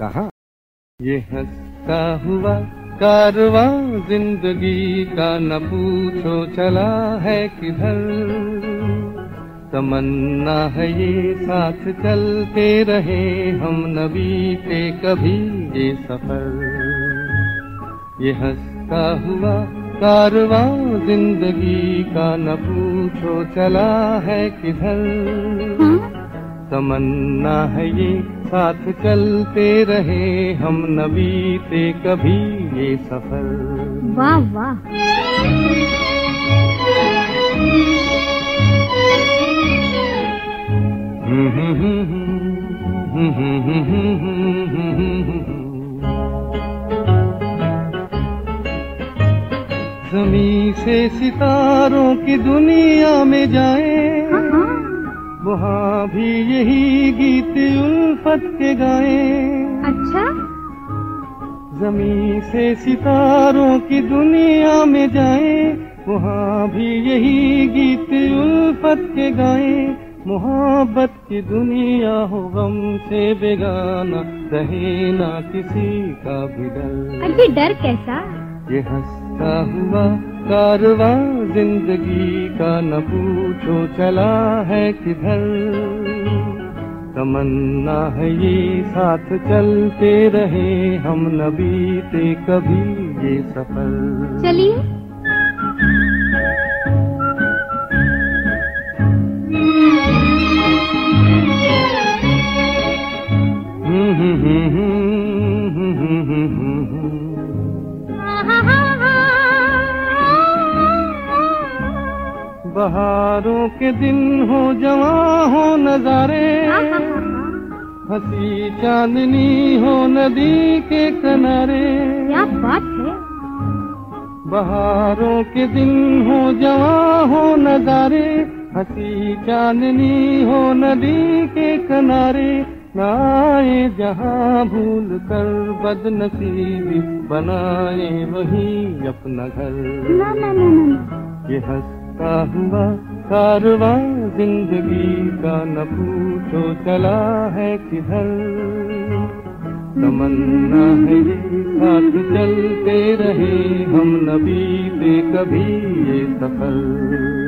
कहा? ये हंसता हुआ कारवा ज़िंदगी का न पूछो चला है किधर। तमन्ना है ये साथ चलते रहे हम नबी बीते कभी ये सफ़र। ये हंसता हुआ कारवा ज़िंदगी का न पूछो चला है किधर। तमन्ना है ये साथ चलते रहे हम न बीते कभी ये सफ़र वाह वाह जमी से सितारों की दुनिया में जाए। वहाँ भी यही गीत उल्फत के गाए। अच्छा? जमी से सितारों की दुनिया में जाए। वहाँ भी यही गीत उल्फत के गाए। मोहब्बत की दुनिया हो गम से बेगाना रहे ना किसी का भी डर। अरे डर कैसा? ये हंसता हुआ कारवा ज़िंदगी का न पूछो चला है किधर। तमन्ना है ये साथ चलते रहे हम न बीते कभी ये सफ़र। चलिए। हम्म, हम्म, हम्म, हम्म, बहारों के दिन हो जवा हो नजारे। हँसी चांदनी हो नदी के किनारे। क्या बात है? बहारों के दिन हो जवा हो नजारे। हँसी चांदनी हो नदी के किनारे। नाए जहाँ भूल कर बदनसीबी बनाए वही अपना घर। ये ना हंसता हुआ कारवा ज़िंदगी का न पूछो चला है किधर। तमन्ना है साथ चलते रहे, हम न बीते कभी ये सफ़र।